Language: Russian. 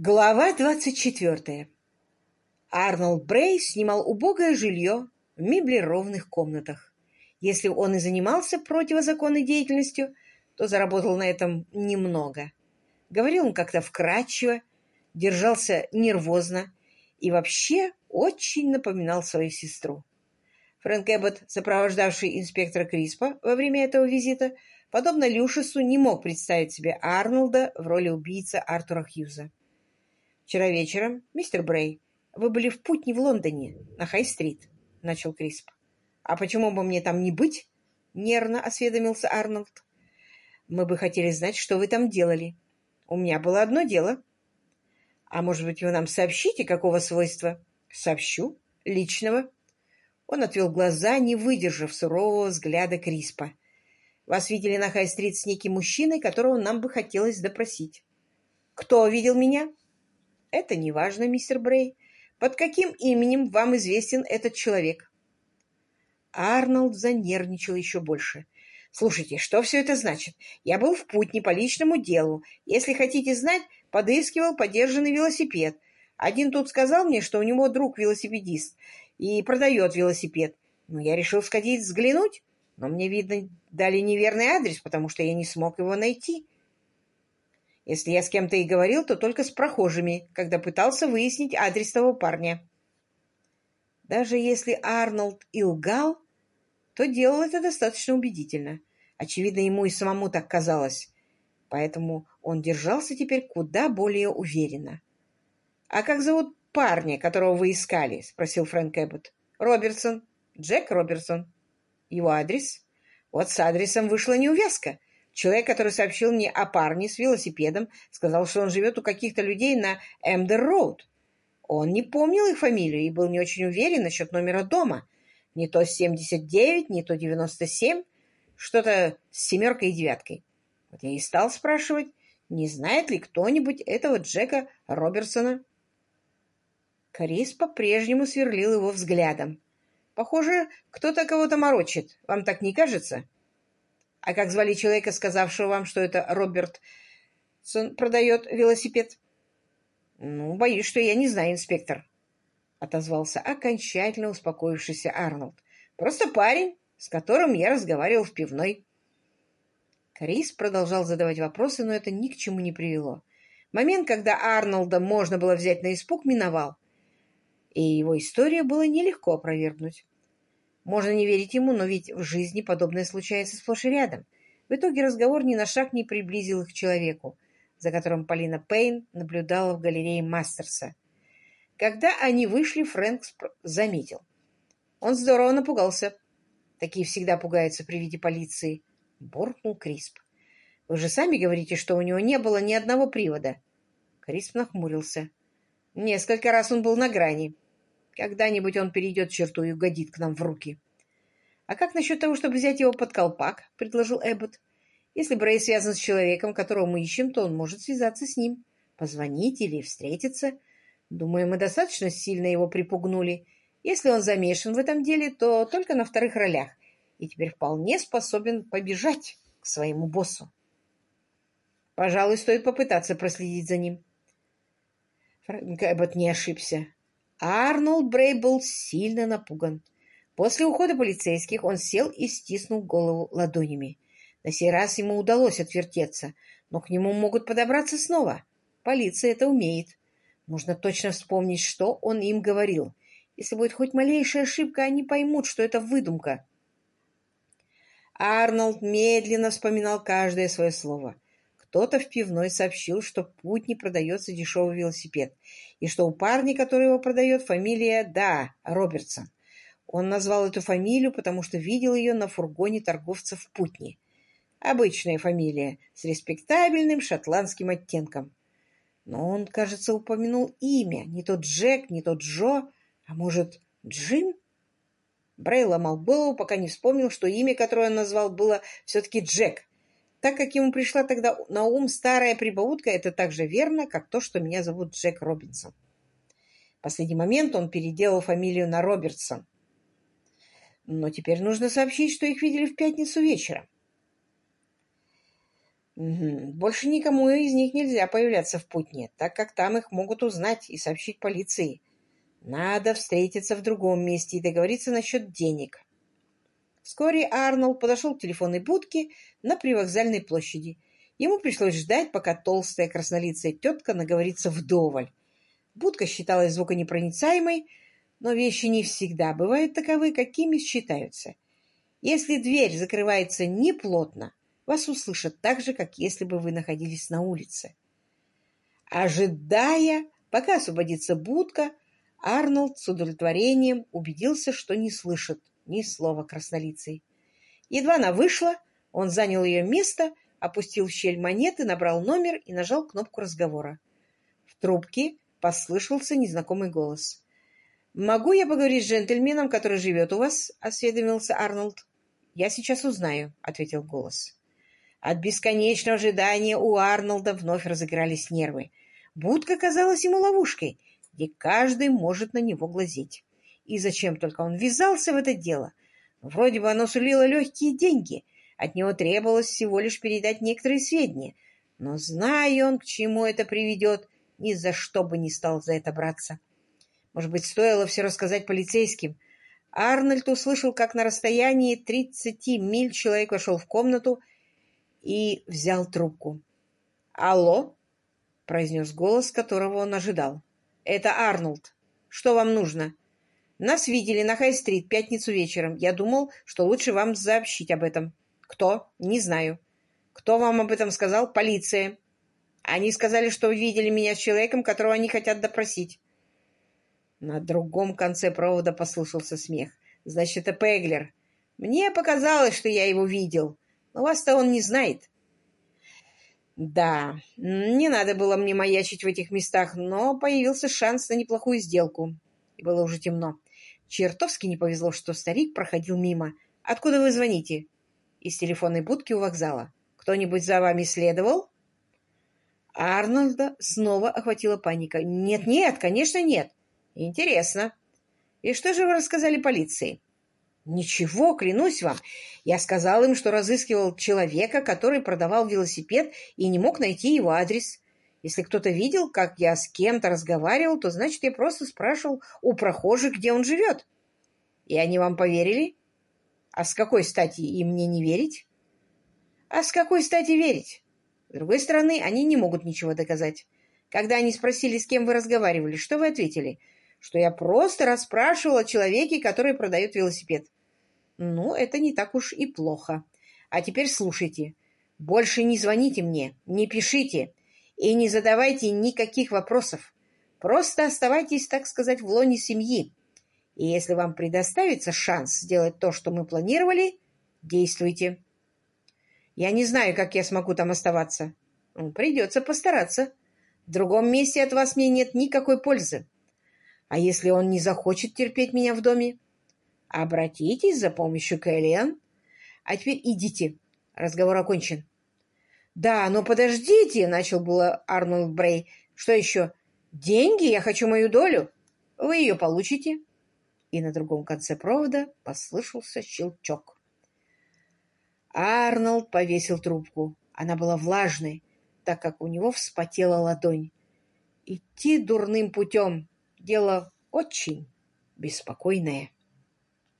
Глава двадцать четвертая. Арнольд Брей снимал убогое жилье в меблированных комнатах. Если он и занимался противозаконной деятельностью, то заработал на этом немного. Говорил он как-то вкрадчиво, держался нервозно и вообще очень напоминал свою сестру. Фрэнк Эббот, сопровождавший инспектора Криспа во время этого визита, подобно Люшесу, не мог представить себе Арнольда в роли убийцы Артура Хьюза. «Вчера вечером, мистер Брей, вы были в путне в Лондоне, на Хай-стрит», — начал Крисп. «А почему бы мне там не быть?» — нервно осведомился Арнольд. «Мы бы хотели знать, что вы там делали. У меня было одно дело». «А может быть, вы нам сообщите, какого свойства?» «Сообщу. Личного». Он отвел глаза, не выдержав сурового взгляда Криспа. «Вас видели на Хай-стрит с неким мужчиной, которого нам бы хотелось допросить». «Кто видел меня?» Это не важно, мистер Брей. Под каким именем вам известен этот человек? Арнольд занервничал еще больше. Слушайте, что все это значит? Я был в путь по личному делу. Если хотите знать, подыскивал подержанный велосипед. Один тут сказал мне, что у него друг велосипедист и продает велосипед. Ну, я решил сходить взглянуть, но мне, видно, дали неверный адрес, потому что я не смог его найти. Если я с кем-то и говорил, то только с прохожими, когда пытался выяснить адрес того парня. Даже если Арнольд и лгал, то делал это достаточно убедительно. Очевидно, ему и самому так казалось. Поэтому он держался теперь куда более уверенно. «А как зовут парня, которого вы искали?» — спросил Фрэнк Эббот. «Робертсон. Джек Робертсон. Его адрес?» «Вот с адресом вышла неувязка. Человек, который сообщил мне о парне с велосипедом, сказал, что он живет у каких-то людей на Эмдер-Роуд. Он не помнил их фамилию и был не очень уверен насчет номера дома. Не то 79, не то 97, что-то с семеркой и девяткой. Вот я и стал спрашивать, не знает ли кто-нибудь этого Джека Робертсона. Крис по-прежнему сверлил его взглядом. Похоже, кто-то кого-то морочит. Вам так не кажется? — а как звали человека, сказавшего вам, что это Роберт продает велосипед? Ну, боюсь, что я не знаю, инспектор, — отозвался окончательно успокоившийся Арнольд. Просто парень, с которым я разговаривал в пивной. Крис продолжал задавать вопросы, но это ни к чему не привело. Момент, когда Арнольда можно было взять на испуг, миновал, и его историю было нелегко опровергнуть. Можно не верить ему, но ведь в жизни подобное случается сплошь и рядом. В итоге разговор ни на шаг не приблизил их к человеку, за которым Полина Пейн наблюдала в галерее Мастерса. Когда они вышли, Фрэнк заметил. Он здорово напугался. Такие всегда пугаются при виде полиции. Буркнул Крисп. Вы же сами говорите, что у него не было ни одного привода. Крисп нахмурился. Несколько раз он был на грани. Когда-нибудь он перейдет черту и угодит к нам в руки. — А как насчет того, чтобы взять его под колпак? — предложил Эббот. — Если Брей связан с человеком, которого мы ищем, то он может связаться с ним, позвонить или встретиться. Думаю, мы достаточно сильно его припугнули. Если он замешан в этом деле, то только на вторых ролях, и теперь вполне способен побежать к своему боссу. Пожалуй, стоит попытаться проследить за ним. Фрэнк Эббот не ошибся. Арнольд Брей был сильно напуган. После ухода полицейских он сел и стиснул голову ладонями. На сей раз ему удалось отвертеться, но к нему могут подобраться снова. Полиция это умеет. Нужно точно вспомнить, что он им говорил. Если будет хоть малейшая ошибка, они поймут, что это выдумка. Арнольд медленно вспоминал каждое свое слово — кто-то в пивной сообщил, что в Путне продается дешевый велосипед, и что у парня, который его продает, фамилия, да, Робертсон. Он назвал эту фамилию, потому что видел ее на фургоне торговца в Путне. Обычная фамилия, с респектабельным шотландским оттенком. Но он, кажется, упомянул имя. Не тот Джек, не тот Джо, а может, Джим? Брей ломал голову, пока не вспомнил, что имя, которое он назвал, было все-таки Джек, так как ему пришла тогда на ум старая прибаутка, это так же верно, как то, что меня зовут Джек Робинсон. В последний момент он переделал фамилию на Робертсон. Но теперь нужно сообщить, что их видели в пятницу вечером. Больше никому из них нельзя появляться в Путне, так как там их могут узнать и сообщить полиции. Надо встретиться в другом месте и договориться насчет денег. Вскоре Арнольд подошел к телефонной будке на привокзальной площади. Ему пришлось ждать, пока толстая краснолицая тетка наговорится вдоволь. Будка считалась звуконепроницаемой, но вещи не всегда бывают таковы, какими считаются. Если дверь закрывается неплотно, вас услышат так же, как если бы вы находились на улице. Ожидая, пока освободится будка, Арнольд с удовлетворением убедился, что не слышит ни слова краснолицей. Едва она вышла, он занял ее место, опустил в щель монеты, набрал номер и нажал кнопку разговора. В трубке послышался незнакомый голос. «Могу я поговорить с джентльменом, который живет у вас?» — осведомился Арнольд. «Я сейчас узнаю», — ответил голос. От бесконечного ожидания у Арнольда вновь разыгрались нервы. Будка казалась ему ловушкой, где каждый может на него глазеть. И зачем только он ввязался в это дело? Вроде бы оно сулило легкие деньги. От него требовалось всего лишь передать некоторые сведения. Но, зная он, к чему это приведет, ни за что бы не стал за это браться. Может быть, стоило все рассказать полицейским. Арнольд услышал, как на расстоянии тридцати миль человек вошел в комнату и взял трубку. «Алло?» — произнес голос, которого он ожидал. «Это Арнольд. Что вам нужно?» «Нас видели на Хай-стрит пятницу вечером. Я думал, что лучше вам сообщить об этом». «Кто? Не знаю». «Кто вам об этом сказал?» «Полиция». Они сказали, что видели меня с человеком, которого они хотят допросить. На другом конце провода послышался смех. «Значит, это Пеглер. Мне показалось, что я его видел. Но вас-то он не знает». Да, не надо было мне маячить в этих местах, но появился шанс на неплохую сделку. И было уже темно. Чертовски не повезло, что старик проходил мимо. «Откуда вы звоните?» «Из телефонной будки у вокзала. Кто-нибудь за вами следовал?» Арнольда снова охватила паника. «Нет-нет, конечно, нет. Интересно. И что же вы рассказали полиции?» «Ничего, клянусь вам. Я сказал им, что разыскивал человека, который продавал велосипед и не мог найти его адрес. Если кто-то видел, как я с кем-то разговаривал, то значит, я просто спрашивал у прохожих, где он живет. И они вам поверили? А с какой стати им мне не верить? А с какой стати верить? С другой стороны, они не могут ничего доказать. Когда они спросили, с кем вы разговаривали, что вы ответили? Что я просто расспрашивал о человеке, который продает велосипед. Ну, это не так уж и плохо. А теперь слушайте. Больше не звоните мне, не пишите и не задавайте никаких вопросов. Просто оставайтесь, так сказать, в лоне семьи. И если вам предоставится шанс сделать то, что мы планировали, действуйте. Я не знаю, как я смогу там оставаться. Придется постараться. В другом месте от вас мне нет никакой пользы. А если он не захочет терпеть меня в доме? Обратитесь за помощью к Элиан. А теперь идите. Разговор окончен. Да, но подождите, начал было Арнольд Брей. Что еще? Деньги? Я хочу мою долю. Вы ее получите. И на другом конце провода послышался щелчок. Арнольд повесил трубку. Она была влажной, так как у него вспотела ладонь. Идти дурным путем — дело очень беспокойное.